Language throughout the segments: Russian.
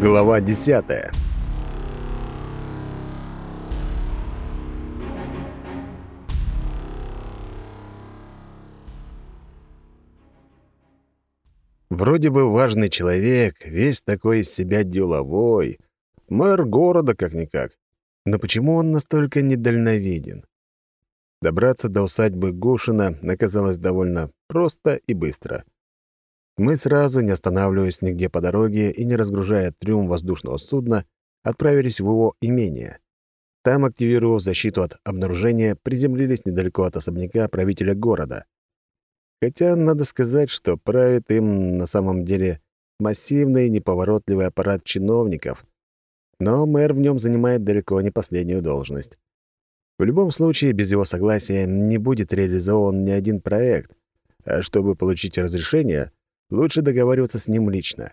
Глава 10. Вроде бы важный человек, весь такой из себя деловой, мэр города как-никак. Но почему он настолько недальновиден? Добраться до усадьбы Гушина оказалось довольно просто и быстро. Мы сразу, не останавливаясь нигде по дороге и не разгружая трюм воздушного судна, отправились в его имение. Там, активировав защиту от обнаружения, приземлились недалеко от особняка правителя города. Хотя надо сказать, что правит им на самом деле массивный неповоротливый аппарат чиновников, но мэр в нем занимает далеко не последнюю должность. В любом случае, без его согласия не будет реализован ни один проект, а чтобы получить разрешение — лучше договариваться с ним лично.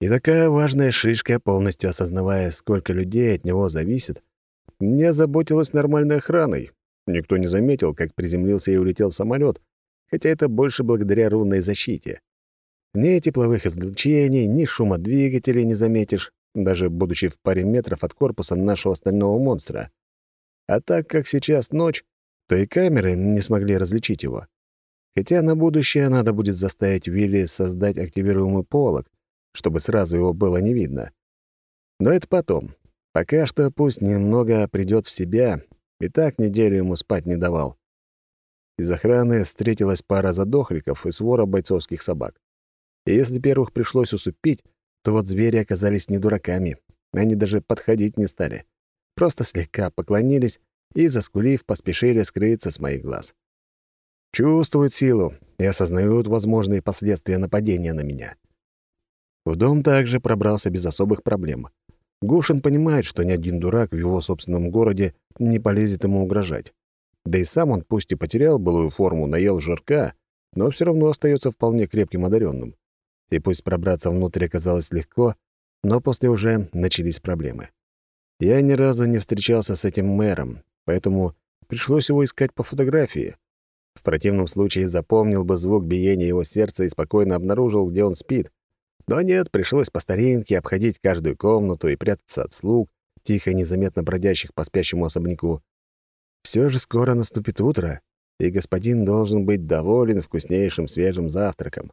И такая важная шишка, полностью осознавая, сколько людей от него зависит, не озаботилась нормальной охраной. Никто не заметил, как приземлился и улетел самолет, хотя это больше благодаря рунной защите. Ни тепловых излучений, ни шума двигателей не заметишь, даже будучи в паре метров от корпуса нашего стального монстра. А так как сейчас ночь, то и камеры не смогли различить его. Хотя на будущее надо будет заставить Вилли создать активируемый полог, чтобы сразу его было не видно. Но это потом. Пока что пусть немного придет в себя, и так неделю ему спать не давал. Из охраны встретилась пара задохликов и свора бойцовских собак. И если первых пришлось усыпить, то вот звери оказались не дураками. Они даже подходить не стали. Просто слегка поклонились и, заскулив, поспешили скрыться с моих глаз чувствуют силу и осознают возможные последствия нападения на меня. В дом также пробрался без особых проблем. Гушин понимает, что ни один дурак в его собственном городе не полезет ему угрожать. Да и сам он пусть и потерял былую форму, наел жирка, но все равно остается вполне крепким одаренным. И пусть пробраться внутрь оказалось легко, но после уже начались проблемы. Я ни разу не встречался с этим мэром, поэтому пришлось его искать по фотографии. В противном случае запомнил бы звук биения его сердца и спокойно обнаружил, где он спит. Но нет, пришлось по старинке обходить каждую комнату и прятаться от слуг, тихо и незаметно бродящих по спящему особняку. Все же скоро наступит утро, и господин должен быть доволен вкуснейшим свежим завтраком.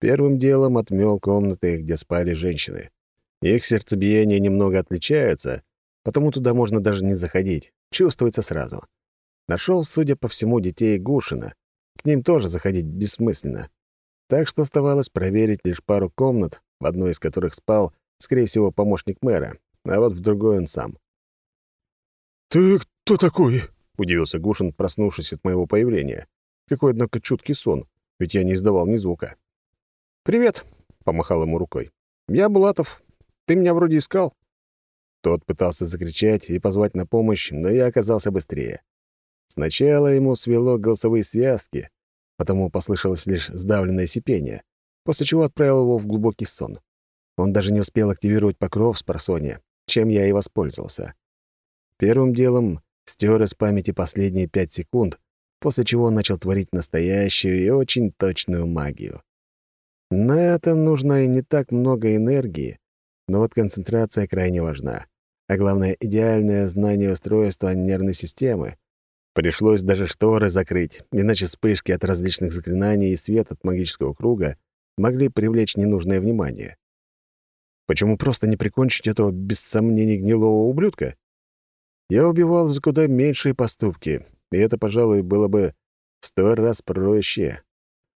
Первым делом отмел комнаты, где спали женщины. Их сердцебиение немного отличается, потому туда можно даже не заходить, чувствуется сразу. Нашел, судя по всему, детей Гушина. К ним тоже заходить бессмысленно. Так что оставалось проверить лишь пару комнат, в одной из которых спал, скорее всего, помощник мэра, а вот в другой он сам. «Ты кто такой?» — удивился Гушин, проснувшись от моего появления. Какой, однако, чуткий сон, ведь я не издавал ни звука. «Привет», — помахал ему рукой. «Я Булатов. Ты меня вроде искал». Тот пытался закричать и позвать на помощь, но я оказался быстрее. Сначала ему свело голосовые связки, потому послышалось лишь сдавленное сипение, после чего отправил его в глубокий сон. Он даже не успел активировать покров с парсония, чем я и воспользовался. Первым делом стер из памяти последние пять секунд, после чего начал творить настоящую и очень точную магию. На это нужно и не так много энергии, но вот концентрация крайне важна. А главное, идеальное знание устройства нервной системы, Пришлось даже шторы закрыть, иначе вспышки от различных заклинаний и свет от магического круга могли привлечь ненужное внимание. Почему просто не прикончить этого, без сомнений, гнилого ублюдка? Я убивал за куда меньшие поступки, и это, пожалуй, было бы в сто раз проще.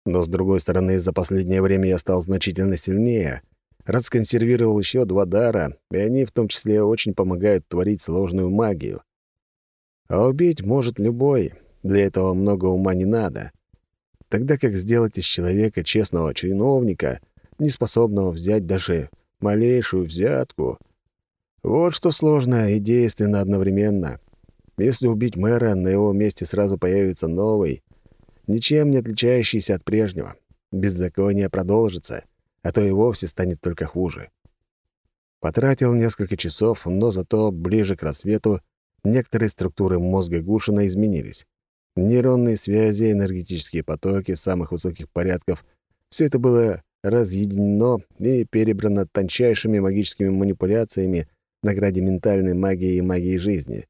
Но, с другой стороны, за последнее время я стал значительно сильнее, расконсервировал еще два дара, и они в том числе очень помогают творить сложную магию. А убить может любой, для этого много ума не надо. Тогда как сделать из человека честного чиновника, неспособного взять даже малейшую взятку? Вот что сложно и действенно одновременно. Если убить мэра, на его месте сразу появится новый, ничем не отличающийся от прежнего. Беззаконие продолжится, а то и вовсе станет только хуже. Потратил несколько часов, но зато ближе к рассвету некоторые структуры мозга Гушина изменились. Нейронные связи, энергетические потоки самых высоких порядков — все это было разъединено и перебрано тончайшими магическими манипуляциями на граде ментальной магии и магии жизни.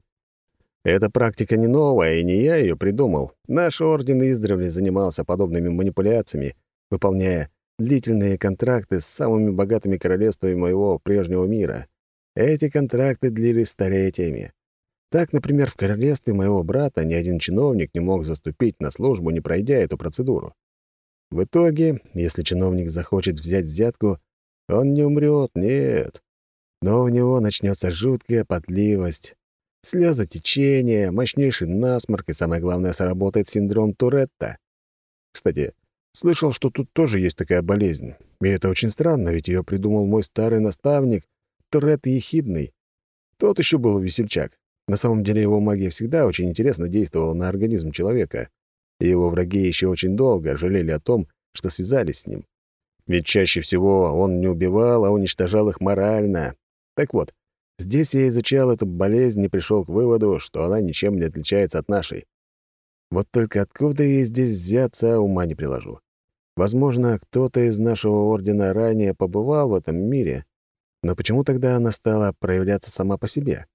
Эта практика не новая, и не я ее придумал. Наш орден издревле занимался подобными манипуляциями, выполняя длительные контракты с самыми богатыми королевствами моего прежнего мира. Эти контракты длились столетиями. Так, например, в королевстве моего брата ни один чиновник не мог заступить на службу, не пройдя эту процедуру. В итоге, если чиновник захочет взять взятку, он не умрет, нет. Но у него начнется жуткая потливость, слезотечение, мощнейший насморк и, самое главное, сработает синдром Туретта. Кстати, слышал, что тут тоже есть такая болезнь. И это очень странно, ведь ее придумал мой старый наставник, Туретт Ехидный. Тот еще был весельчак. На самом деле его магия всегда очень интересно действовала на организм человека, и его враги еще очень долго жалели о том, что связались с ним. Ведь чаще всего он не убивал, а уничтожал их морально. Так вот, здесь я изучал эту болезнь и пришел к выводу, что она ничем не отличается от нашей. Вот только откуда ей здесь взяться, ума не приложу. Возможно, кто-то из нашего ордена ранее побывал в этом мире, но почему тогда она стала проявляться сама по себе?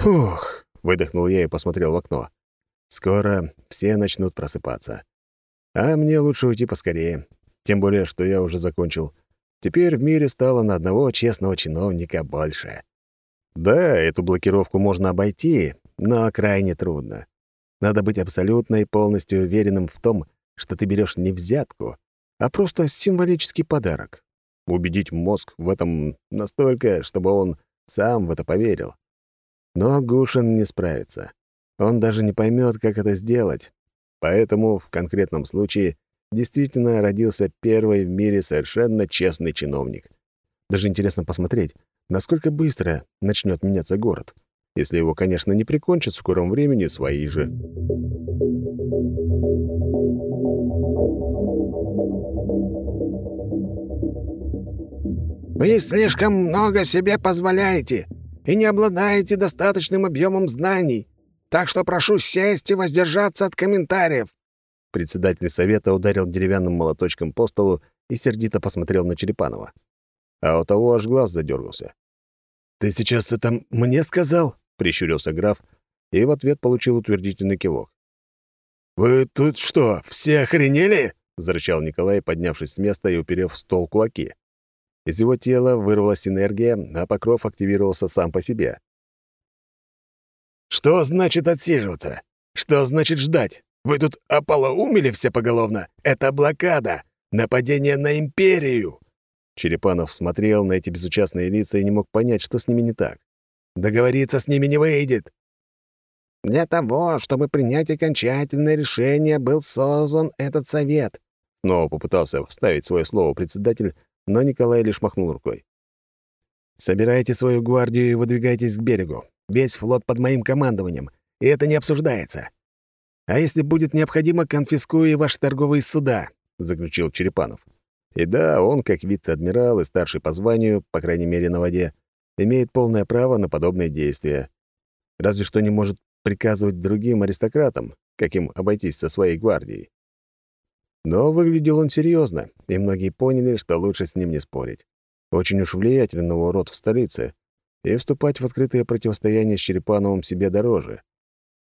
«Фух!» — выдохнул я и посмотрел в окно. «Скоро все начнут просыпаться. А мне лучше уйти поскорее. Тем более, что я уже закончил. Теперь в мире стало на одного честного чиновника больше. Да, эту блокировку можно обойти, но крайне трудно. Надо быть абсолютно и полностью уверенным в том, что ты берешь не взятку, а просто символический подарок. Убедить мозг в этом настолько, чтобы он сам в это поверил. Но Гушин не справится. Он даже не поймет, как это сделать. Поэтому в конкретном случае действительно родился первый в мире совершенно честный чиновник. Даже интересно посмотреть, насколько быстро начнет меняться город, если его, конечно, не прикончат в скором времени свои же. «Вы слишком много себе позволяете!» И не обладаете достаточным объемом знаний, так что прошу сесть и воздержаться от комментариев». Председатель совета ударил деревянным молоточком по столу и сердито посмотрел на Черепанова. А у того аж глаз задергался. «Ты сейчас это мне сказал?» — прищурился граф, и в ответ получил утвердительный кивок. «Вы тут что, все охренели?» — зарычал Николай, поднявшись с места и уперев в стол кулаки. Из его тела вырвалась энергия, а покров активировался сам по себе. «Что значит отсиживаться? Что значит ждать? Вы тут ополоумели все поголовно? Это блокада! Нападение на империю!» Черепанов смотрел на эти безучастные лица и не мог понять, что с ними не так. «Договориться с ними не выйдет!» «Для того, чтобы принять окончательное решение, был создан этот совет», снова попытался вставить свое слово председатель, но Николай лишь махнул рукой. «Собирайте свою гвардию и выдвигайтесь к берегу. Весь флот под моим командованием, и это не обсуждается. А если будет необходимо, конфискую и ваши торговые суда», — заключил Черепанов. И да, он, как вице-адмирал и старший по званию, по крайней мере на воде, имеет полное право на подобные действия. Разве что не может приказывать другим аристократам, как им обойтись со своей гвардией. Но выглядел он серьезно, и многие поняли, что лучше с ним не спорить. Очень уж влиятельный урод в столице, и вступать в открытое противостояние с Черепановым себе дороже.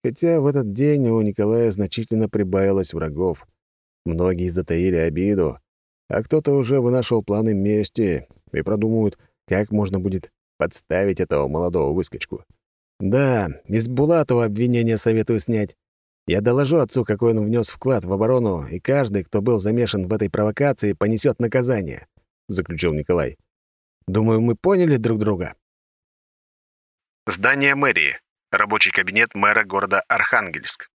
Хотя в этот день у Николая значительно прибавилось врагов. Многие затаили обиду, а кто-то уже вынашивал планы мести и продумывают, как можно будет подставить этого молодого выскочку. Да, из Булатова обвинения советую снять. Я доложу отцу, какой он внес вклад в оборону, и каждый, кто был замешан в этой провокации, понесет наказание», — заключил Николай. «Думаю, мы поняли друг друга». Здание мэрии. Рабочий кабинет мэра города Архангельск.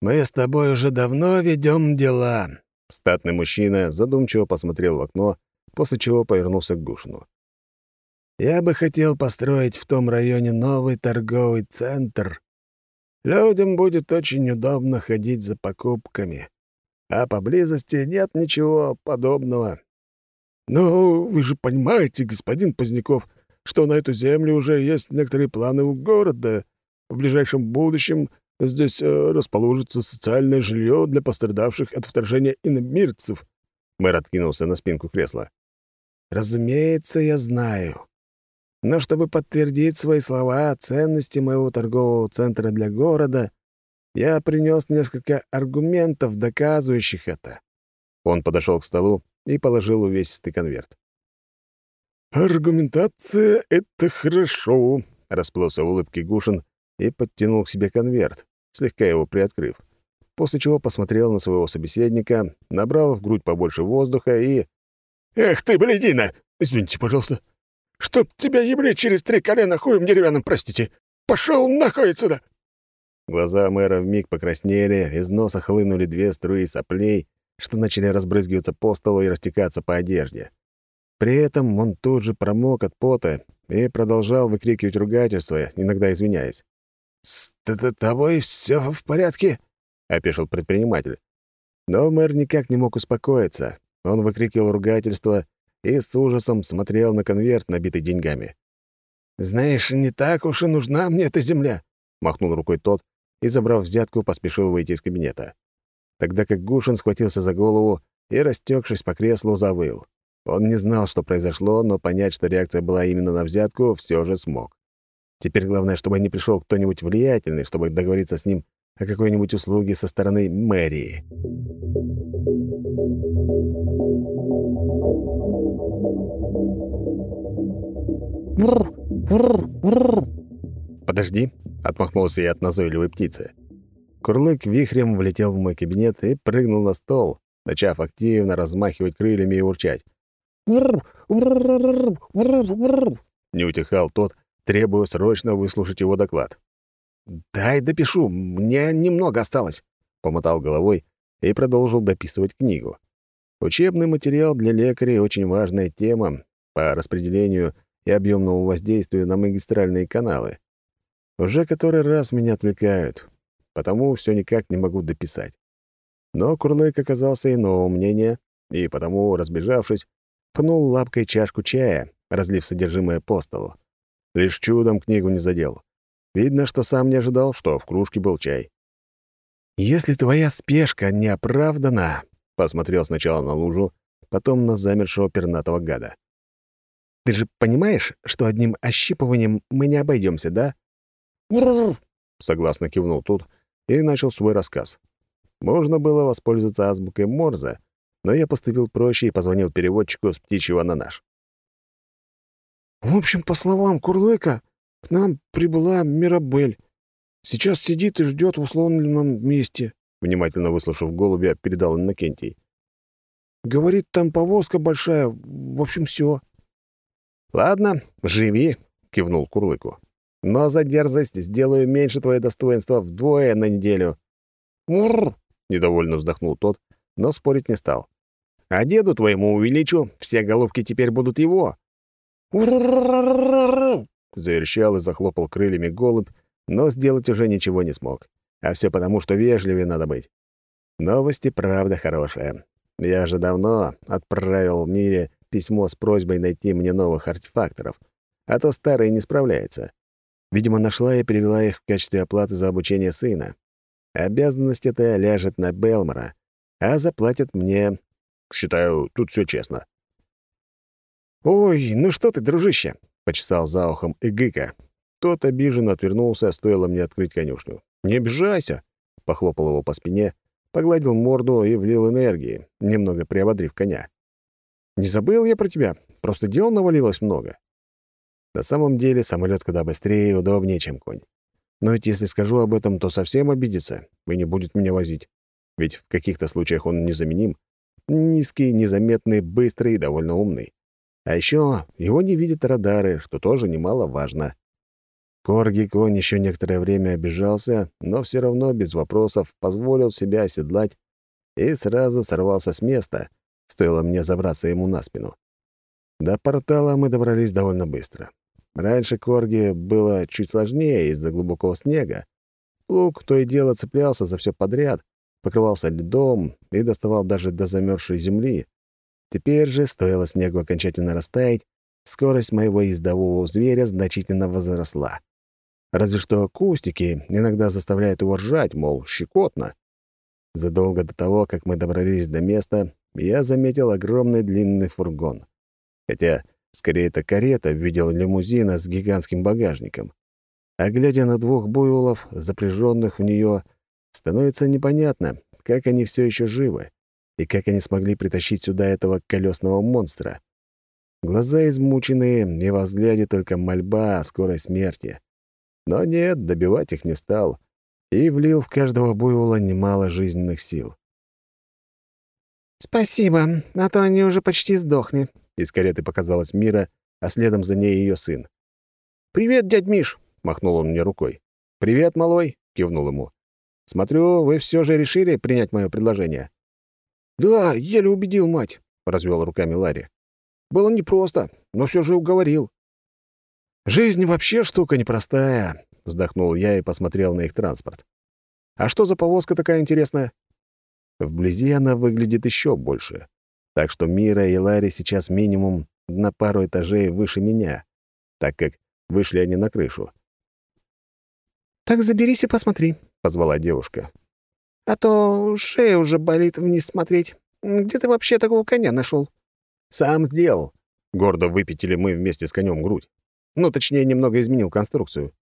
«Мы с тобой уже давно ведем дела», — статный мужчина задумчиво посмотрел в окно, после чего повернулся к Гушину. «Я бы хотел построить в том районе новый торговый центр, Людям будет очень удобно ходить за покупками, а поблизости нет ничего подобного. Но вы же понимаете, господин Поздняков, что на эту землю уже есть некоторые планы у города. В ближайшем будущем здесь э, расположится социальное жилье для пострадавших от вторжения иномирцев. Мэр откинулся на спинку кресла. «Разумеется, я знаю. Но чтобы подтвердить свои слова о ценности моего торгового центра для города, я принес несколько аргументов, доказывающих это». Он подошел к столу и положил увесистый конверт. «Аргументация — это хорошо», — расплылся в улыбке Гушин и подтянул к себе конверт, слегка его приоткрыв, после чего посмотрел на своего собеседника, набрал в грудь побольше воздуха и... «Эх ты, блядина! Извините, пожалуйста. Чтоб тебя ебли через три колена хуем деревянным, простите! Пошел нахуй отсюда!» Глаза мэра вмиг покраснели, из носа хлынули две струи соплей, что начали разбрызгиваться по столу и растекаться по одежде. При этом он тут же промок от пота и продолжал выкрикивать ругательства, иногда извиняясь. «С тобой все в порядке?» — опешил предприниматель. Но мэр никак не мог успокоиться. Он выкрикивал ругательства и с ужасом смотрел на конверт, набитый деньгами. «Знаешь, не так уж и нужна мне эта земля», — махнул рукой тот и, забрав взятку, поспешил выйти из кабинета. Тогда как Гушин схватился за голову и, растекшись по креслу, завыл. Он не знал, что произошло, но понять, что реакция была именно на взятку, все же смог. Теперь главное, чтобы не пришел кто-нибудь влиятельный, чтобы договориться с ним о какой-нибудь услуге со стороны мэрии. «Подожди», — отмахнулся я от назойливой птицы. Курлык вихрем влетел в мой кабинет и прыгнул на стол, начав активно размахивать крыльями и урчать. Не утихал тот, требуя срочно выслушать его доклад. «Дай допишу, мне немного осталось», — помотал головой и продолжил дописывать книгу. Учебный материал для лекарей — очень важная тема по распределению и объемному воздействию на магистральные каналы. Уже который раз меня отвлекают, потому все никак не могу дописать. Но Курлык оказался иного мнения, и потому, разбежавшись, пнул лапкой чашку чая, разлив содержимое по столу. Лишь чудом книгу не задел. Видно, что сам не ожидал, что в кружке был чай. «Если твоя спешка не оправдана», — посмотрел сначала на лужу, потом на замершего пернатого гада. «Ты же понимаешь, что одним ощипыванием мы не обойдемся, да?» согласно кивнул тут и начал свой рассказ. Можно было воспользоваться азбукой Морзе, но я поступил проще и позвонил переводчику с птичьего на наш. «В общем, по словам Курлыка, к нам прибыла Мирабель. Сейчас сидит и ждет в условленном месте», внимательно выслушав голубя, передал Иннокентий. «Говорит, там повозка большая, в общем, все. «Ладно, живи», — кивнул Курлыку. «Но за дерзость сделаю меньше твое достоинство вдвое на неделю». «Мурр!» — недовольно вздохнул тот, но спорить не стал. «А деду твоему увеличу, все голубки теперь будут его». Заверещал и захлопал крыльями голубь, но сделать уже ничего не смог. А все потому, что вежливее надо быть. Новости, правда, хорошая. Я же давно отправил в мире письмо с просьбой найти мне новых артефакторов, а то старые не справляются. Видимо, нашла и перевела их в качестве оплаты за обучение сына. Обязанность эта ляжет на Белмора, а заплатят мне... Считаю, тут все честно. «Ой, ну что ты, дружище?» — почесал за ухом Игыка. Тот обиженно отвернулся, стоило мне открыть конюшню. «Не обижайся!» — похлопал его по спине, погладил морду и влил энергии, немного приободрив коня. «Не забыл я про тебя, просто дел навалилось много». На самом деле самолет куда быстрее и удобнее, чем конь. Но ведь если скажу об этом, то совсем обидится и не будет меня возить. Ведь в каких-то случаях он незаменим. Низкий, незаметный, быстрый и довольно умный. А еще его не видят радары, что тоже немаловажно. Корги конь еще некоторое время обижался, но все равно без вопросов позволил себя оседлать и сразу сорвался с места, стоило мне забраться ему на спину. До портала мы добрались довольно быстро. Раньше Корги было чуть сложнее из-за глубокого снега. Лук то и дело цеплялся за все подряд, покрывался льдом и доставал даже до замерзшей земли, Теперь же, стоило снегу окончательно растаять, скорость моего ездового зверя значительно возросла. Разве что кустики иногда заставляют его ржать, мол, щекотно. Задолго до того, как мы добрались до места, я заметил огромный длинный фургон. Хотя, скорее, это карета в виде лимузина с гигантским багажником. А глядя на двух буйволов, запряженных в нее, становится непонятно, как они все еще живы и как они смогли притащить сюда этого колесного монстра. Глаза измученные, и во взгляде только мольба о скорой смерти. Но нет, добивать их не стал и влил в каждого буйвола немало жизненных сил. «Спасибо, а то они уже почти сдохли», — из кареты показалась Мира, а следом за ней ее сын. «Привет, дядь Миш!» — махнул он мне рукой. «Привет, малой!» — кивнул ему. «Смотрю, вы все же решили принять мое предложение?» «Да, еле убедил мать», — развел руками Ларри. «Было непросто, но все же уговорил». «Жизнь вообще штука непростая», — вздохнул я и посмотрел на их транспорт. «А что за повозка такая интересная?» Вблизи она выглядит еще больше. Так что Мира и Ларри сейчас минимум на пару этажей выше меня, так как вышли они на крышу. «Так заберись и посмотри», — позвала девушка. «А то шея уже болит вниз смотреть. Где ты вообще такого коня нашел? «Сам сделал». Гордо выпятили мы вместе с конем грудь. Ну, точнее, немного изменил конструкцию.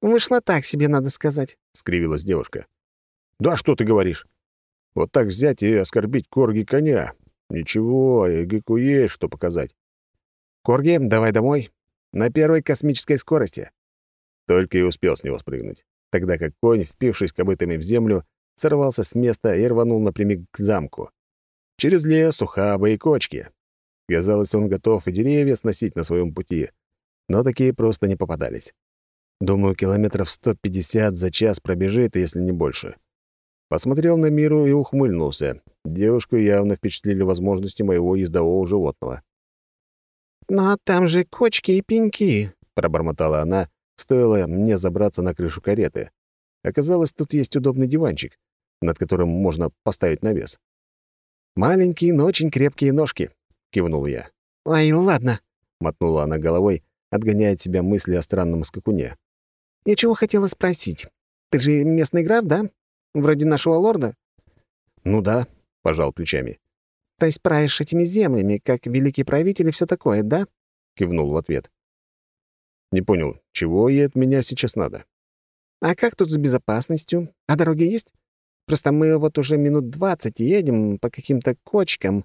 «Вышло так себе, надо сказать», — скривилась девушка. «Да что ты говоришь? Вот так взять и оскорбить корги коня. Ничего, Эгику есть что показать. Корги, давай домой. На первой космической скорости. Только и успел с него спрыгнуть, тогда как конь, впившись копытами в землю, сорвался с места и рванул напрямик к замку. Через лес, ухабы и кочки. Казалось, он готов и деревья сносить на своем пути, но такие просто не попадались. Думаю, километров 150 за час пробежит, если не больше. Посмотрел на Миру и ухмыльнулся. Девушку явно впечатлили возможности моего ездового животного. «Но там же кочки и пеньки», — пробормотала она, стоило мне забраться на крышу кареты. Оказалось, тут есть удобный диванчик, над которым можно поставить навес. «Маленькие, но очень крепкие ножки», — кивнул я. «Ай, ладно», — мотнула она головой, отгоняя от себя мысли о странном скакуне. «Я чего хотела спросить? Ты же местный граф, да? Вроде нашего лорда?» «Ну да», — пожал плечами. «То есть правишь этими землями, как великий правитель и все такое, да?» — кивнул в ответ. «Не понял, чего ей от меня сейчас надо?» «А как тут с безопасностью? А дороги есть? Просто мы вот уже минут двадцать едем по каким-то кочкам.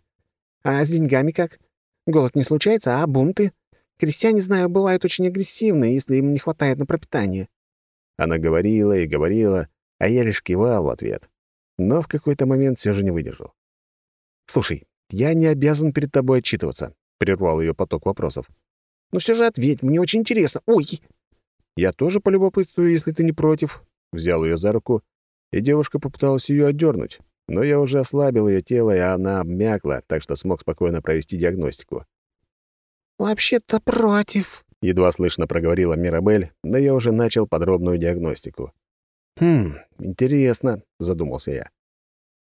А с деньгами как? Голод не случается, а бунты? Крестьяне, знаю, бывают очень агрессивны, если им не хватает на пропитание». Она говорила и говорила, а я лишь кивал в ответ. Но в какой-то момент все же не выдержал. «Слушай, я не обязан перед тобой отчитываться», — прервал ее поток вопросов. «Ну все же ответь, мне очень интересно. Ой!» «Я тоже полюбопытствую, если ты не против», — взял ее за руку, и девушка попыталась ее отдернуть, но я уже ослабил ее тело, и она обмякла, так что смог спокойно провести диагностику. «Вообще-то против», — едва слышно проговорила Мирабель, но я уже начал подробную диагностику. «Хм, интересно», — задумался я.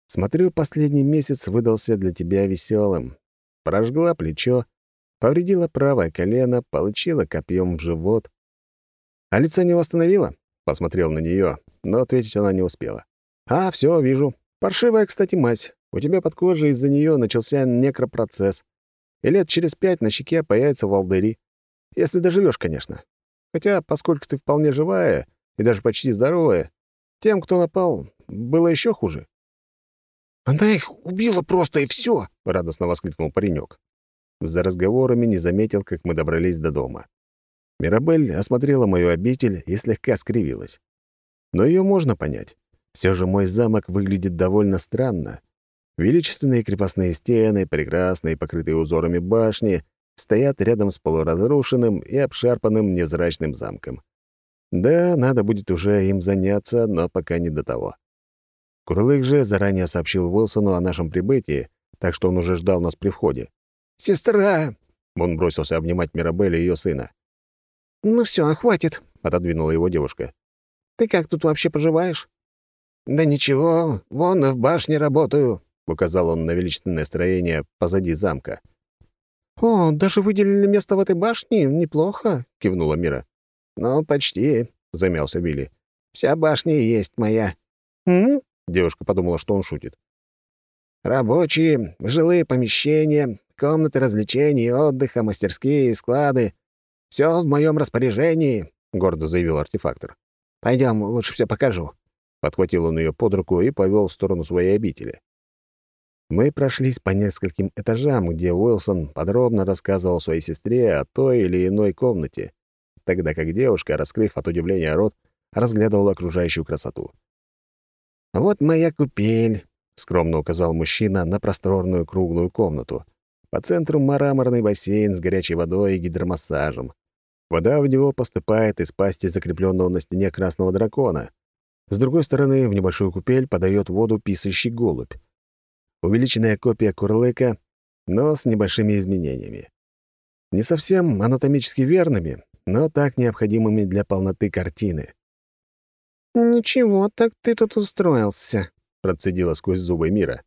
«Смотрю, последний месяц выдался для тебя веселым. Прожгла плечо, повредила правое колено, получила копьем в живот. А лицо не восстановила?» — посмотрел на нее, но ответить она не успела. «А, все, вижу. Паршивая, кстати, мать. У тебя под кожей из-за нее начался некропроцесс. И лет через пять на щеке появится волдыри. Если доживешь, конечно. Хотя, поскольку ты вполне живая и даже почти здоровая, тем, кто напал, было еще хуже. «Она их убила просто, и все, радостно воскликнул паренек. За разговорами не заметил, как мы добрались до дома. Мирабель осмотрела мою обитель и слегка скривилась. Но ее можно понять. Все же мой замок выглядит довольно странно. Величественные крепостные стены, прекрасные, покрытые узорами башни, стоят рядом с полуразрушенным и обшарпанным невзрачным замком. Да, надо будет уже им заняться, но пока не до того. Курлык же заранее сообщил Уилсону о нашем прибытии, так что он уже ждал нас при входе. «Сестра!» — он бросился обнимать Мирабель и ее сына. «Ну все, хватит», — отодвинула его девушка. «Ты как тут вообще поживаешь?» «Да ничего, вон в башне работаю», — указал он на величественное строение позади замка. «О, даже выделили место в этой башне? Неплохо», — кивнула Мира. «Ну, почти», — замялся Билли. «Вся башня есть моя». «М?» — Девушка подумала, что он шутит. «Рабочие, жилые помещения, комнаты развлечений, отдыха, мастерские склады. Все в моем распоряжении», — гордо заявил артефактор. Пойдем, лучше все покажу». Подхватил он ее под руку и повел в сторону своей обители. Мы прошлись по нескольким этажам, где Уилсон подробно рассказывал своей сестре о той или иной комнате, тогда как девушка, раскрыв от удивления рот, разглядывала окружающую красоту. «Вот моя купель», — скромно указал мужчина на просторную круглую комнату. По центру мраморный бассейн с горячей водой и гидромассажем. Вода в него поступает из пасти закрепленного на стене красного дракона. С другой стороны, в небольшую купель подает воду писающий голубь. Увеличенная копия курлыка, но с небольшими изменениями. Не совсем анатомически верными, но так необходимыми для полноты картины. «Ничего, так ты тут устроился», — процедила сквозь зубы Мира.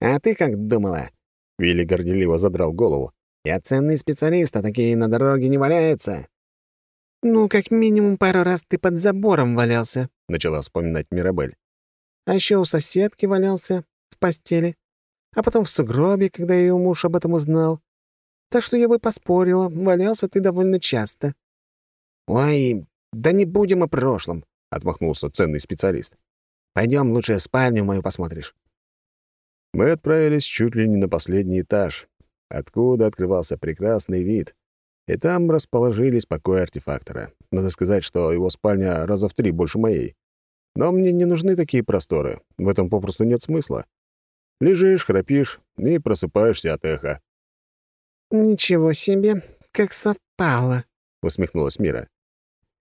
«А ты как думала?» Вилли горделиво задрал голову. «Я ценный специалист, а такие на дороге не валяются». «Ну, как минимум пару раз ты под забором валялся», — начала вспоминать Мирабель. «А еще у соседки валялся в постели, а потом в сугробе, когда ее муж об этом узнал. Так что я бы поспорила, валялся ты довольно часто». «Ой, да не будем о прошлом», — отмахнулся ценный специалист. Пойдем лучше спальню мою посмотришь». Мы отправились чуть ли не на последний этаж, откуда открывался прекрасный вид, и там расположились покои артефактора. Надо сказать, что его спальня раза в три больше моей. Но мне не нужны такие просторы, в этом попросту нет смысла. Лежишь, храпишь и просыпаешься от эха. «Ничего себе, как совпало», — усмехнулась Мира.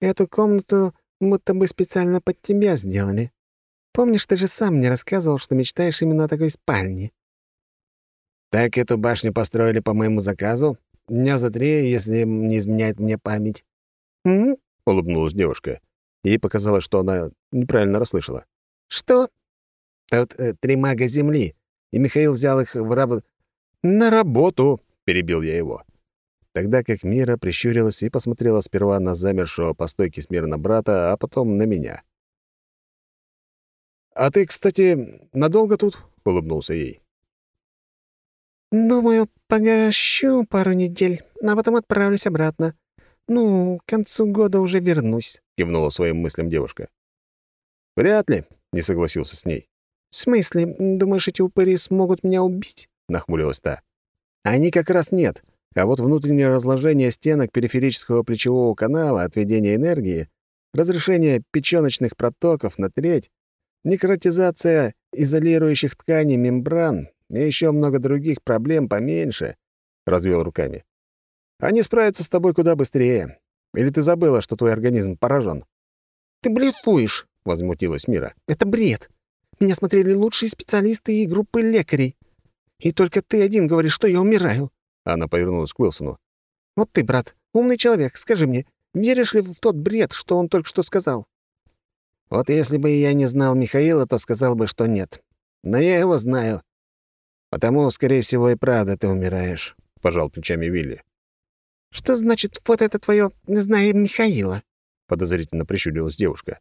«Эту комнату будто бы специально под тебя сделали. Помнишь, ты же сам мне рассказывал, что мечтаешь именно о такой спальне?» «Так эту башню построили по моему заказу? Дня за три, если не изменяет мне память». «М?» — улыбнулась девушка. Ей показалось, что она неправильно расслышала. «Что?» «Тут э, три мага Земли, и Михаил взял их в раб...» «На работу!» — перебил я его тогда как Мира прищурилась и посмотрела сперва на замершего по стойке смирно брата, а потом на меня. «А ты, кстати, надолго тут?» — улыбнулся ей. «Думаю, погощу пару недель, а потом отправлюсь обратно. Ну, к концу года уже вернусь», — кивнула своим мыслям девушка. «Вряд ли», — не согласился с ней. «В смысле? Думаешь, эти упыри смогут меня убить?» — нахмурилась та. «Они как раз нет. А вот внутреннее разложение стенок периферического плечевого канала, отведение энергии, разрешение печёночных протоков на треть, некротизация изолирующих тканей мембран и еще много других проблем поменьше, — развел руками. Они справятся с тобой куда быстрее. Или ты забыла, что твой организм поражен? «Ты блефуешь!» — возмутилась Мира. «Это бред! Меня смотрели лучшие специалисты и группы лекарей. И только ты один говоришь, что я умираю. Она повернулась к Уилсону. «Вот ты, брат, умный человек, скажи мне, веришь ли в тот бред, что он только что сказал?» «Вот если бы я не знал Михаила, то сказал бы, что нет. Но я его знаю. Потому, скорее всего, и правда ты умираешь», — пожал плечами Вилли. «Что значит вот это твое «знаю Михаила»?» — подозрительно прищурилась девушка.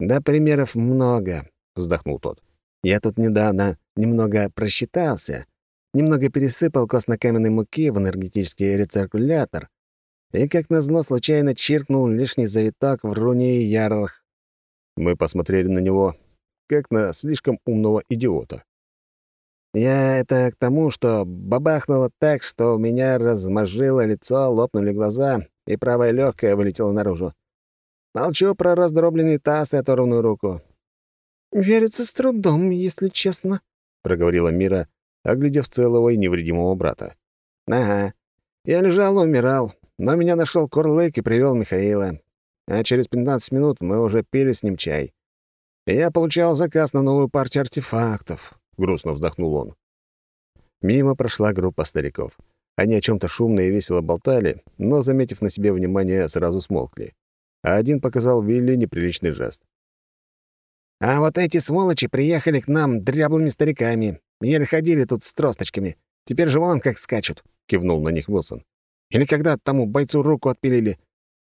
«Да примеров много», — вздохнул тот. «Я тут недавно немного просчитался немного пересыпал костно-каменной муки в энергетический рециркулятор и, как назло, случайно чиркнул лишний завиток в руне ярах. Мы посмотрели на него, как на слишком умного идиота. Я это к тому, что бабахнуло так, что у меня размажило лицо, лопнули глаза, и правая легкая вылетела наружу. Молчу про раздробленный таз и оторванную руку. «Верится с трудом, если честно», — проговорила Мира, оглядев целого и невредимого брата. «Ага. Я лежал умирал, но меня нашел Корлейк и привел Михаила. А через 15 минут мы уже пили с ним чай. Я получал заказ на новую партию артефактов», — грустно вздохнул он. Мимо прошла группа стариков. Они о чем то шумно и весело болтали, но, заметив на себе внимание, сразу смолкли. А один показал Вилли неприличный жест. «А вот эти сволочи приехали к нам дряблыми стариками. Еле ходили тут с тросточками. Теперь же вон как скачут», — кивнул на них Уилсон. «Или когда тому бойцу руку отпилили.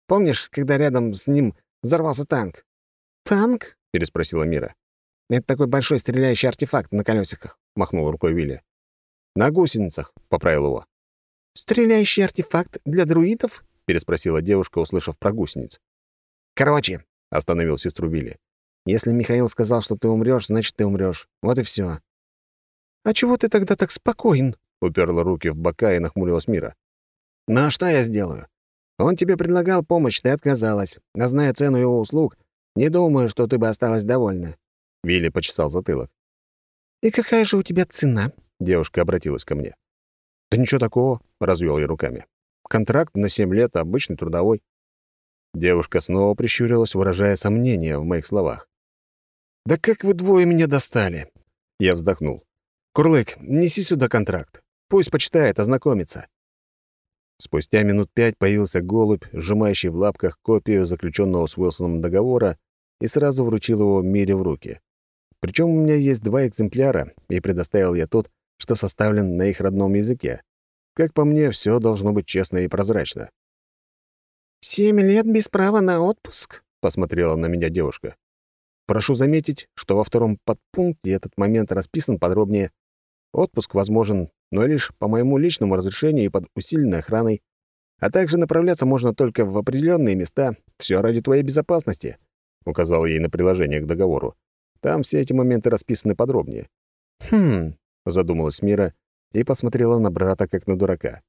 Помнишь, когда рядом с ним взорвался танк?» «Танк?» — переспросила Мира. Это такой большой стреляющий артефакт на колесиках», — махнул рукой Вилли. «На гусеницах», — поправил его. «Стреляющий артефакт для друидов?» — переспросила девушка, услышав про гусениц. «Короче», — остановил сестру Вилли. «Если Михаил сказал, что ты умрёшь, значит, ты умрёшь. Вот и всё». «А чего ты тогда так спокоен?» — уперла руки в бока и нахмурилась Мира. «Ну а что я сделаю? Он тебе предлагал помощь, ты отказалась. А зная цену его услуг, не думаю, что ты бы осталась довольна». Вилли почесал затылок. «И какая же у тебя цена?» — девушка обратилась ко мне. «Да ничего такого», — развел я руками. «Контракт на семь лет, обычный трудовой». Девушка снова прищурилась, выражая сомнение в моих словах. «Да как вы двое меня достали?» Я вздохнул. «Курлык, неси сюда контракт. Пусть почитает, ознакомится». Спустя минут пять появился голубь, сжимающий в лапках копию заключенного с Уилсоном договора, и сразу вручил его Мире в руки. Причем у меня есть два экземпляра, и предоставил я тот, что составлен на их родном языке. Как по мне, все должно быть честно и прозрачно. «Семь лет без права на отпуск?» — посмотрела на меня девушка. Прошу заметить, что во втором подпункте этот момент расписан подробнее. Отпуск возможен, но лишь по моему личному разрешению и под усиленной охраной. А также направляться можно только в определенные места. Все ради твоей безопасности», — указал ей на приложение к договору. Там все эти моменты расписаны подробнее. «Хм», — задумалась Мира и посмотрела на брата как на дурака.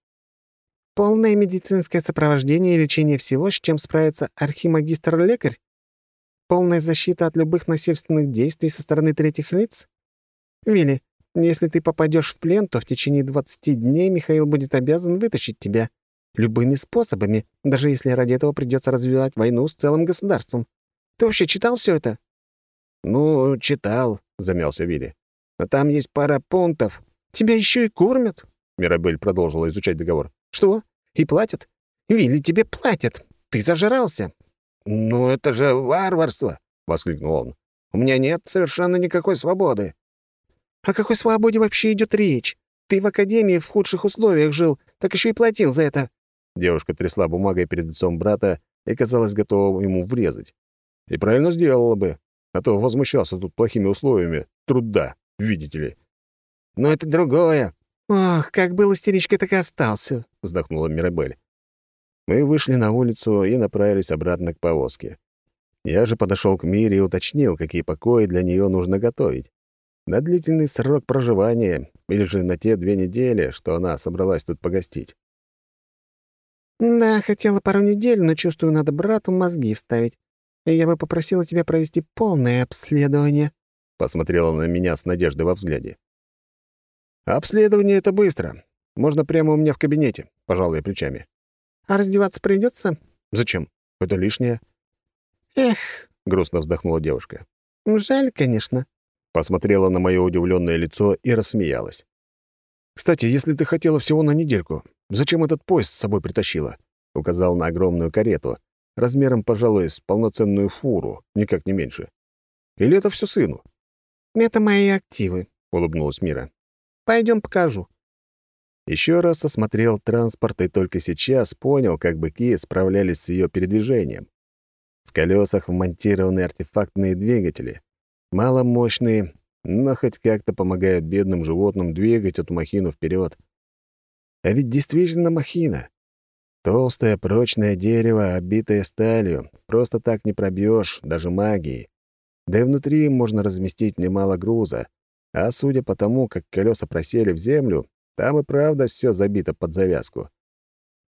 «Полное медицинское сопровождение и лечение всего, с чем справится архимагистр-лекарь? Полная защита от любых насильственных действий со стороны третьих лиц? Вилли, если ты попадешь в плен, то в течение 20 дней Михаил будет обязан вытащить тебя. Любыми способами, даже если ради этого придется развивать войну с целым государством. Ты вообще читал все это?» «Ну, читал», — замялся Вилли. «Но там есть пара пунктов». «Тебя еще и кормят?» Мирабель продолжила изучать договор. «Что? И платят? Вилли, тебе платят. Ты зажрался». «Ну, это же варварство!» — воскликнул он. «У меня нет совершенно никакой свободы». О какой свободе вообще идет речь? Ты в академии в худших условиях жил, так еще и платил за это». Девушка трясла бумагой перед лицом брата и казалось готова ему врезать. И правильно сделала бы, а то возмущался тут плохими условиями труда, видите ли. «Но это другое». «Ох, как был истеричкой, так и остался», — вздохнула Мирабель. Мы вышли на улицу и направились обратно к повозке. Я же подошел к Мире и уточнил, какие покои для нее нужно готовить на длительный срок проживания или же на те две недели, что она собралась тут погостить. «Да, хотела пару недель, но чувствую, надо брату мозги вставить. И я бы попросила тебя провести полное обследование», — посмотрела на меня с надеждой во взгляде. «Обследование — это быстро. Можно прямо у меня в кабинете», — пожал я плечами. «А раздеваться придется? «Зачем? Это лишнее». «Эх», — грустно вздохнула девушка. «Жаль, конечно посмотрела на мое удивленное лицо и рассмеялась. «Кстати, если ты хотела всего на недельку, зачем этот поезд с собой притащила?» Указал на огромную карету, размером, пожалуй, с полноценную фуру, никак не меньше. «Или это все сыну?» «Это мои активы», — улыбнулась Мира. Пойдем покажу». Еще раз осмотрел транспорт и только сейчас понял, как быки справлялись с ее передвижением. В колесах вмонтированы артефактные двигатели, маломощные, но хоть как-то помогают бедным животным двигать эту махину вперед. А ведь действительно махина. Толстое прочное дерево, обитое сталью, просто так не пробьешь, даже магией. Да и внутри можно разместить немало груза. А судя по тому, как колеса просели в землю, там и правда все забито под завязку.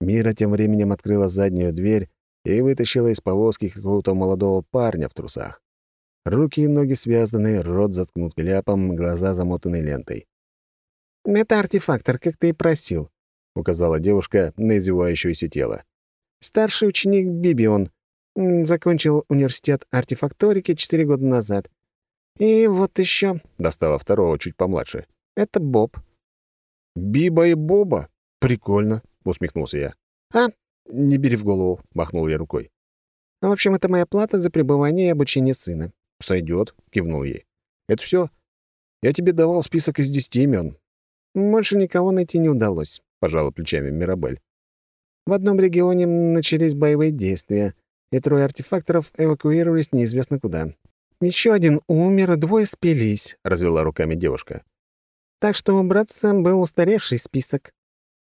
Мира тем временем открыла заднюю дверь и вытащила из повозки какого-то молодого парня в трусах. Руки и ноги связаны, рот заткнут кляпом, глаза замотаны лентой. «Это артефактор, как ты и просил», — указала девушка на извивающееся тело. «Старший ученик Бибион. Закончил университет артефакторики четыре года назад. И вот еще. достала второго, чуть помладше. «Это Боб». «Биба и Боба? Прикольно», — усмехнулся я. «А?» «Не бери в голову», — махнул я рукой. «В общем, это моя плата за пребывание и обучение сына. «Сойдет», — кивнул ей. «Это все. Я тебе давал список из десяти имен. «Больше никого найти не удалось», — пожала плечами Мирабель. «В одном регионе начались боевые действия, и трое артефакторов эвакуировались неизвестно куда. Еще один умер, двое спились», — развела руками девушка. «Так что у братца был устаревший список».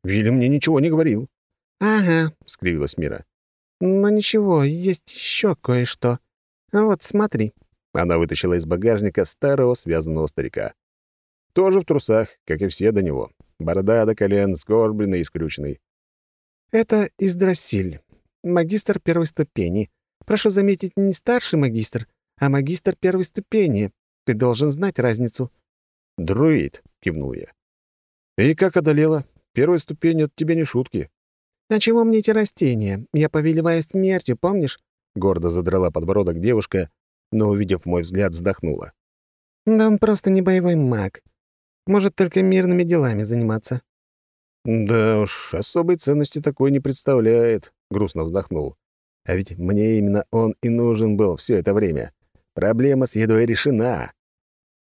«Вилли мне ничего не говорил». «Ага», — скривилась Мира. «Но ничего, есть еще кое-что. Вот, смотри». Она вытащила из багажника старого связанного старика. Тоже в трусах, как и все до него. Борода до колен, сгорбленный и скрюченный. «Это Издрасиль, магистр первой ступени. Прошу заметить, не старший магистр, а магистр первой ступени. Ты должен знать разницу». «Друид», — кивнул я. «И как одолела? Первая ступень — от тебя не шутки». «А чего мне эти растения? Я повелеваю смертью, помнишь?» Гордо задрала подбородок девушка, но, увидев мой взгляд, вздохнула. «Да он просто не боевой маг. Может только мирными делами заниматься». «Да уж, особой ценности такой не представляет», — грустно вздохнул. «А ведь мне именно он и нужен был все это время. Проблема с едой решена.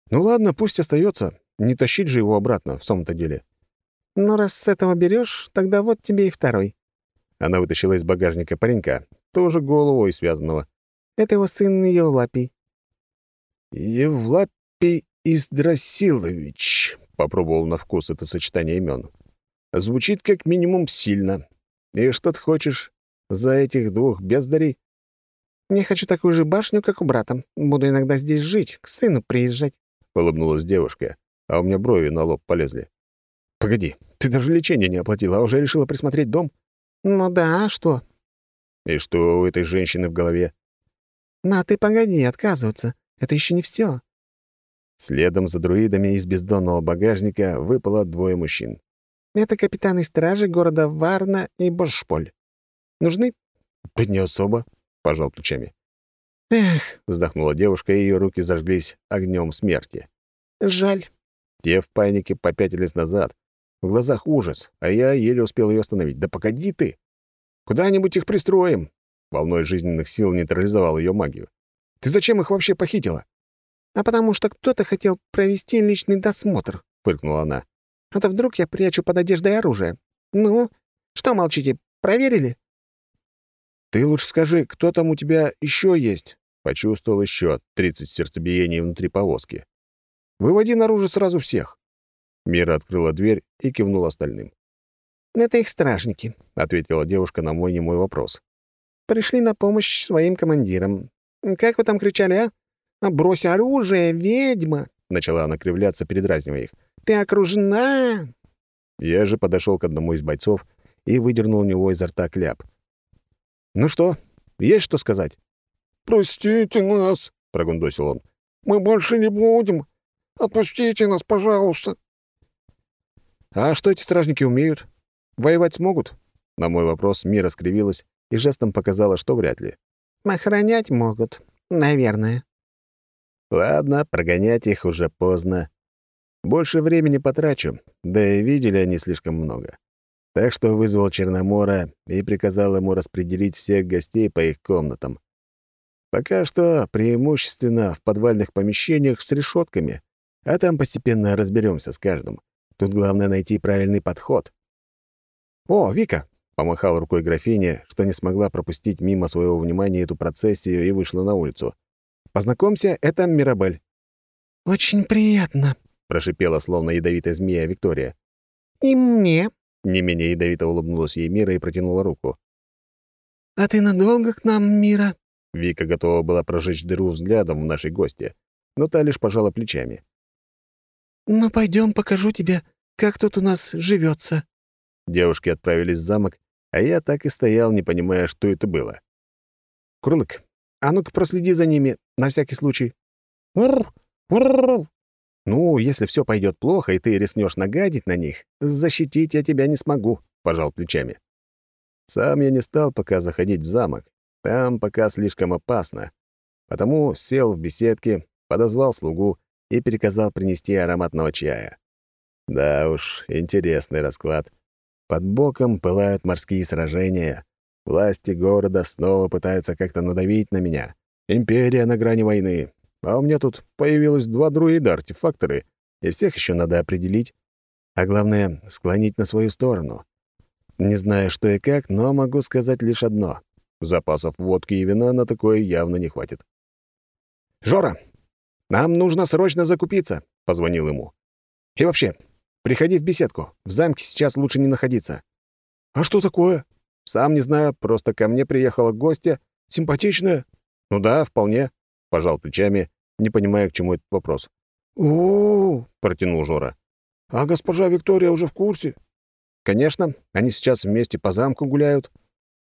Ну ладно, пусть остается. Не тащить же его обратно, в самом-то деле». «Ну, раз с этого берешь, тогда вот тебе и второй». Она вытащила из багажника паренька, тоже голову и связанного. «Это его сын Евлапий». «Евлапий Издрасилович», — попробовал на вкус это сочетание имен. «Звучит как минимум сильно. И что ты хочешь за этих двух бездарей?» «Я хочу такую же башню, как у брата. Буду иногда здесь жить, к сыну приезжать», — улыбнулась девушка, а у меня брови на лоб полезли. «Погоди, ты даже лечение не оплатила, а уже решила присмотреть дом?» «Ну да, а что?» «И что у этой женщины в голове?» «На, ты погоди, отказываться. Это еще не все. Следом за друидами из бездонного багажника выпало двое мужчин. «Это капитаны стражи города Варна и Бошполь. Нужны?» «Да не особо», — пожал плечами. «Эх», — вздохнула девушка, и ее руки зажглись огнем смерти. «Жаль». Те в панике попятились назад. В глазах ужас, а я еле успел ее остановить. «Да погоди ты! Куда-нибудь их пристроим!» Волной жизненных сил нейтрализовал ее магию. «Ты зачем их вообще похитила?» «А потому что кто-то хотел провести личный досмотр», — фыркнула она. «А то вдруг я прячу под одеждой оружие. Ну, что молчите, проверили?» «Ты лучше скажи, кто там у тебя еще есть?» Почувствовал еще 30 сердцебиений внутри повозки. «Выводи наружу сразу всех». Мира открыла дверь и кивнула остальным. «Это их стражники», — ответила девушка на мой немой вопрос. «Пришли на помощь своим командирам. Как вы там кричали, а? А «Брось оружие, ведьма!» — начала она кривляться, передразнивая их. «Ты окружена!» Я же подошел к одному из бойцов и выдернул у него изо рта кляп. «Ну что, есть что сказать?» «Простите нас!» — прогундосил он. «Мы больше не будем. Отпустите нас, пожалуйста!» «А что эти стражники умеют? Воевать смогут?» На мой вопрос Мира скривилась и жестом показала, что вряд ли. «Охранять могут, наверное». Ладно, прогонять их уже поздно. Больше времени потрачу, да и видели они слишком много. Так что вызвал Черномора и приказал ему распределить всех гостей по их комнатам. Пока что преимущественно в подвальных помещениях с решетками, а там постепенно разберемся с каждым. Тут главное найти правильный подход. «О, Вика!» — помахал рукой графиня, что не смогла пропустить мимо своего внимания эту процессию и вышла на улицу. Познакомься, это Мирабель». «Очень приятно», — прошипела, словно ядовитая змея Виктория. «И мне», — не менее ядовито улыбнулась ей Мира и протянула руку. «А ты надолго к нам, Мира?» Вика готова была прожечь дыру взглядом в нашей гости, но та лишь пожала плечами. «Ну, пойдем, покажу тебе, как тут у нас живется. Девушки отправились в замок, а я так и стоял, не понимая, что это было. «Курлык, а ну-ка проследи за ними, на всякий случай. Ну, если все пойдет плохо, и ты рискнешь нагадить на них, защитить я тебя не смогу, пожал плечами. Сам я не стал пока заходить в замок. Там пока слишком опасно. Потому сел в беседке, подозвал слугу и приказал принести ароматного чая. Да уж, интересный расклад. Под боком пылают морские сражения, Власти города снова пытаются как-то надавить на меня. Империя на грани войны. А у меня тут появилось два друида-артефакторы, и всех еще надо определить. А главное — склонить на свою сторону. Не знаю, что и как, но могу сказать лишь одно. Запасов водки и вина на такое явно не хватит. «Жора, нам нужно срочно закупиться», — позвонил ему. «И вообще, приходи в беседку. В замке сейчас лучше не находиться». «А что такое?» «Сам не знаю, просто ко мне приехала гостья. Симпатичная?» «Ну да, вполне», — пожал плечами, не понимая, к чему этот вопрос. «О-о-о!» — протянул Жора. «А госпожа Виктория уже в курсе?» «Конечно, они сейчас вместе по замку гуляют».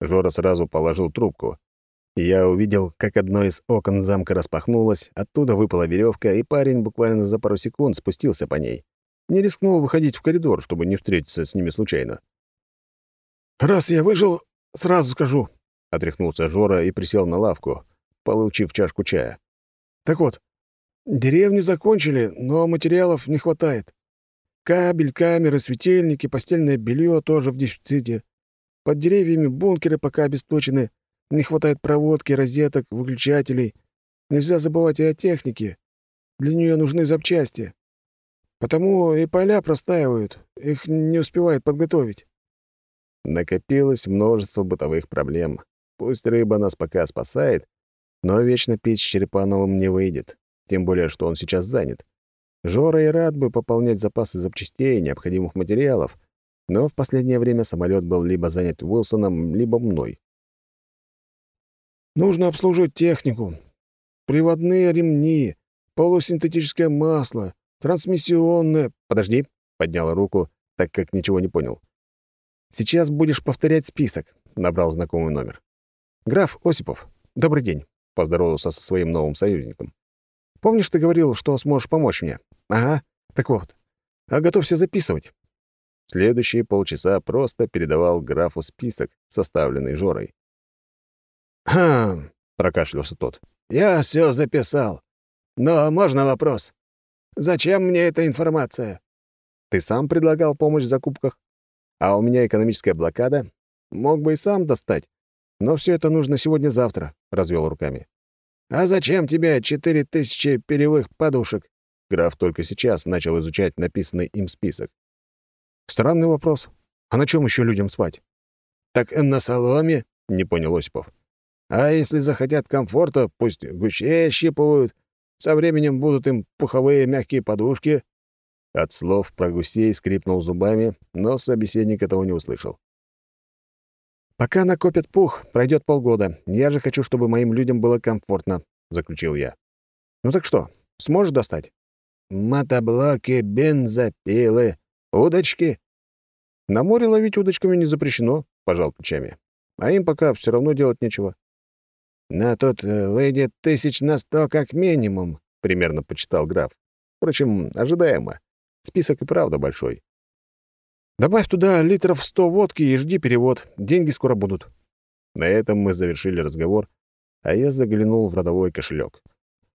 Жора сразу положил трубку. Я увидел, как одно из окон замка распахнулось, оттуда выпала веревка, и парень буквально за пару секунд спустился по ней. Не рискнул выходить в коридор, чтобы не встретиться с ними случайно. «Раз я выжил, сразу скажу», — отряхнулся Жора и присел на лавку, получив чашку чая. «Так вот, деревни закончили, но материалов не хватает. Кабель, камеры, светильники, постельное белье тоже в дефиците. Под деревьями бункеры пока обесточены, не хватает проводки, розеток, выключателей. Нельзя забывать и о технике. Для нее нужны запчасти. Потому и поля простаивают, их не успевают подготовить. Накопилось множество бытовых проблем. Пусть рыба нас пока спасает, но вечно пить с Черепановым не выйдет, тем более, что он сейчас занят. Жора и рад бы пополнять запасы запчастей и необходимых материалов, но в последнее время самолет был либо занят Уилсоном, либо мной. Нужно обслуживать технику. Приводные ремни, полусинтетическое масло, трансмиссионное... Подожди, подняла руку, так как ничего не понял. Сейчас будешь повторять список, набрал знакомый номер. Граф Осипов, добрый день, поздоровался со своим новым союзником. Помнишь, ты говорил, что сможешь помочь мне? Ага. Так вот. А готовься записывать. Следующие полчаса просто передавал графу список, составленный Жорой. «Хм», — прокашлялся тот. «Я все записал. Но можно вопрос? Зачем мне эта информация?» «Ты сам предлагал помощь в закупках? А у меня экономическая блокада. Мог бы и сам достать. Но все это нужно сегодня-завтра», — развел руками. «А зачем тебе четыре тысячи перевых подушек?» Граф только сейчас начал изучать написанный им список. «Странный вопрос. А на чем еще людям спать?» «Так на соломе?» — не понял Осипов. А если захотят комфорта, пусть гуще щипывают. Со временем будут им пуховые мягкие подушки». От слов про гусей скрипнул зубами, но собеседник этого не услышал. «Пока накопят пух, пройдет полгода. Я же хочу, чтобы моим людям было комфортно», — заключил я. «Ну так что, сможешь достать?» «Мотоблоки, бензопилы, удочки». «На море ловить удочками не запрещено», — пожал плечами. «А им пока все равно делать нечего. «На тут э, выйдет тысяч на сто как минимум», — примерно почитал граф. Впрочем, ожидаемо. Список и правда большой. «Добавь туда литров сто водки и жди перевод. Деньги скоро будут». На этом мы завершили разговор, а я заглянул в родовой кошелек.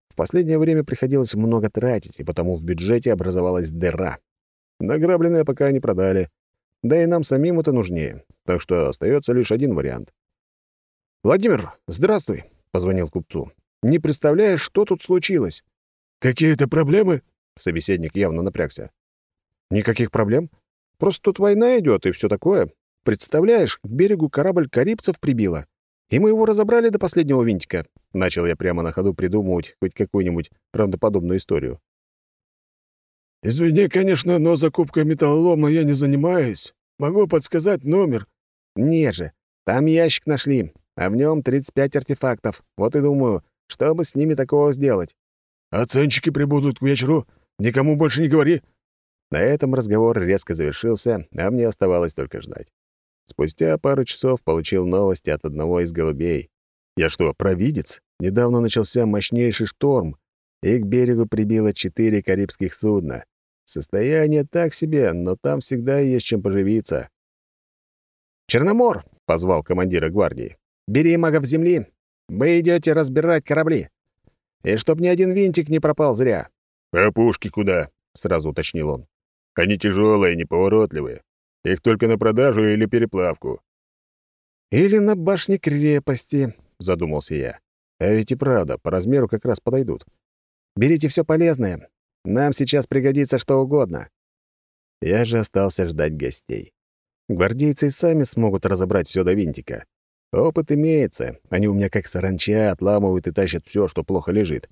В последнее время приходилось много тратить, и потому в бюджете образовалась дыра. Награбленное пока не продали. Да и нам самим это нужнее, так что остается лишь один вариант. «Владимир, здравствуй», — позвонил купцу. «Не представляешь, что тут случилось?» «Какие-то проблемы?» Собеседник явно напрягся. «Никаких проблем. Просто тут война идет и все такое. Представляешь, к берегу корабль карибцев прибило. И мы его разобрали до последнего винтика». Начал я прямо на ходу придумывать хоть какую-нибудь правдоподобную историю. «Извини, конечно, но закупкой металлолома я не занимаюсь. Могу подсказать номер». «Не же, там ящик нашли а в нем 35 артефактов. Вот и думаю, что бы с ними такого сделать. «Оценщики прибудут к вечеру. Никому больше не говори». На этом разговор резко завершился, а мне оставалось только ждать. Спустя пару часов получил новости от одного из голубей. Я что, провидец? Недавно начался мощнейший шторм, и к берегу прибило четыре карибских судна. Состояние так себе, но там всегда есть чем поживиться. «Черномор!» — позвал командира гвардии. Бери магов земли. Вы идете разбирать корабли. И чтоб ни один винтик не пропал зря». «А пушки куда?» — сразу уточнил он. «Они тяжелые, неповоротливые. Их только на продажу или переплавку». «Или на башне крепости», — задумался я. «А ведь и правда, по размеру как раз подойдут. Берите все полезное. Нам сейчас пригодится что угодно». Я же остался ждать гостей. Гвардейцы сами смогут разобрать все до винтика. Опыт имеется. Они у меня как саранча отламывают и тащат все, что плохо лежит.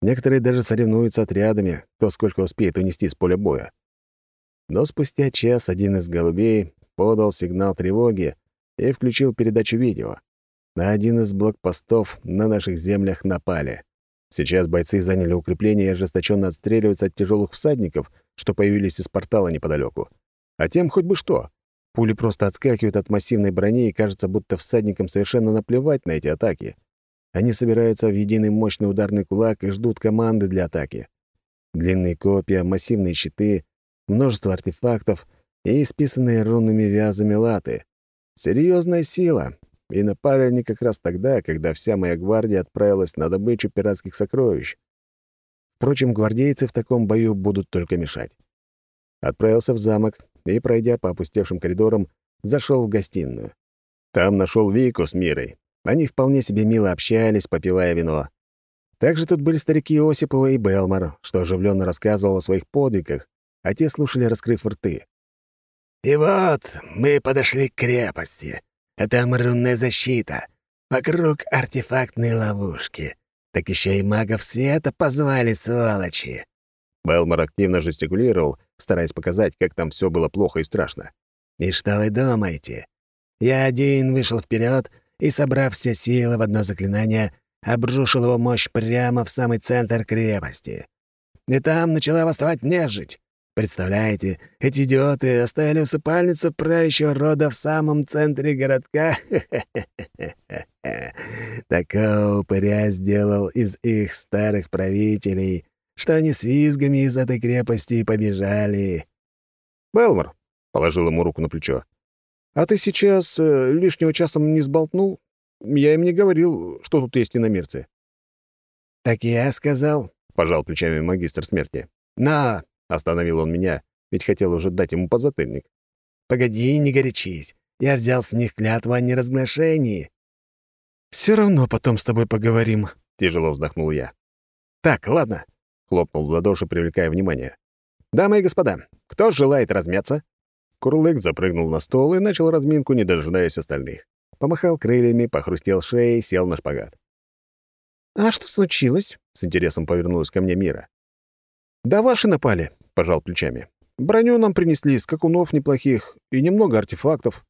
Некоторые даже соревнуются отрядами, кто сколько успеет унести с поля боя. Но спустя час один из голубей подал сигнал тревоги и включил передачу видео. На один из блокпостов на наших землях напали. Сейчас бойцы заняли укрепление и ожесточенно отстреливаются от тяжелых всадников, что появились из портала неподалеку. А тем хоть бы что. Пули просто отскакивают от массивной брони, и кажется, будто всадникам совершенно наплевать на эти атаки. Они собираются в единый мощный ударный кулак и ждут команды для атаки. Длинные копья, массивные щиты, множество артефактов и исписанные рунными вязами латы. Серьезная сила, и напали они как раз тогда, когда вся моя гвардия отправилась на добычу пиратских сокровищ. Впрочем, гвардейцы в таком бою будут только мешать. Отправился в замок и, пройдя по опустевшим коридорам, зашел в гостиную. Там нашел Вику с Мирой. Они вполне себе мило общались, попивая вино. Также тут были старики Осипова и Белмар, что оживленно рассказывал о своих подвигах, а те слушали, раскрыв рты. «И вот мы подошли к крепости. Это рунная защита. Вокруг артефактные ловушки. Так еще и магов света позвали, сволочи!» Белмар активно жестикулировал, стараясь показать, как там все было плохо и страшно. «И что вы думаете? Я один вышел вперед и, собрав все силы в одно заклинание, обрушил его мощь прямо в самый центр крепости. И там начала восставать нежить. Представляете, эти идиоты оставили усыпальницу правящего рода в самом центре городка? Такого упыря сделал из их старых правителей, что они с визгами из этой крепости побежали. «Белмор», — положил ему руку на плечо, «а ты сейчас э, лишнего часом не сболтнул? Я им не говорил, что тут есть иномерцы». «Так я сказал», — пожал плечами магистр смерти. «На, Остановил он меня, ведь хотел уже дать ему позатыльник. «Погоди, не горячись. Я взял с них клятву о неразглашении». «Все равно потом с тобой поговорим», — тяжело вздохнул я. «Так, ладно», — хлопнул в ладоши, привлекая внимание. «Дамы и господа, кто желает размяться?» Курлык запрыгнул на стол и начал разминку, не дожидаясь остальных. Помахал крыльями, похрустел шеей, сел на шпагат. «А что случилось?» — с интересом повернулась ко мне Мира. «Да ваши напали», — пожал плечами. «Броню нам принесли, скакунов неплохих и немного артефактов».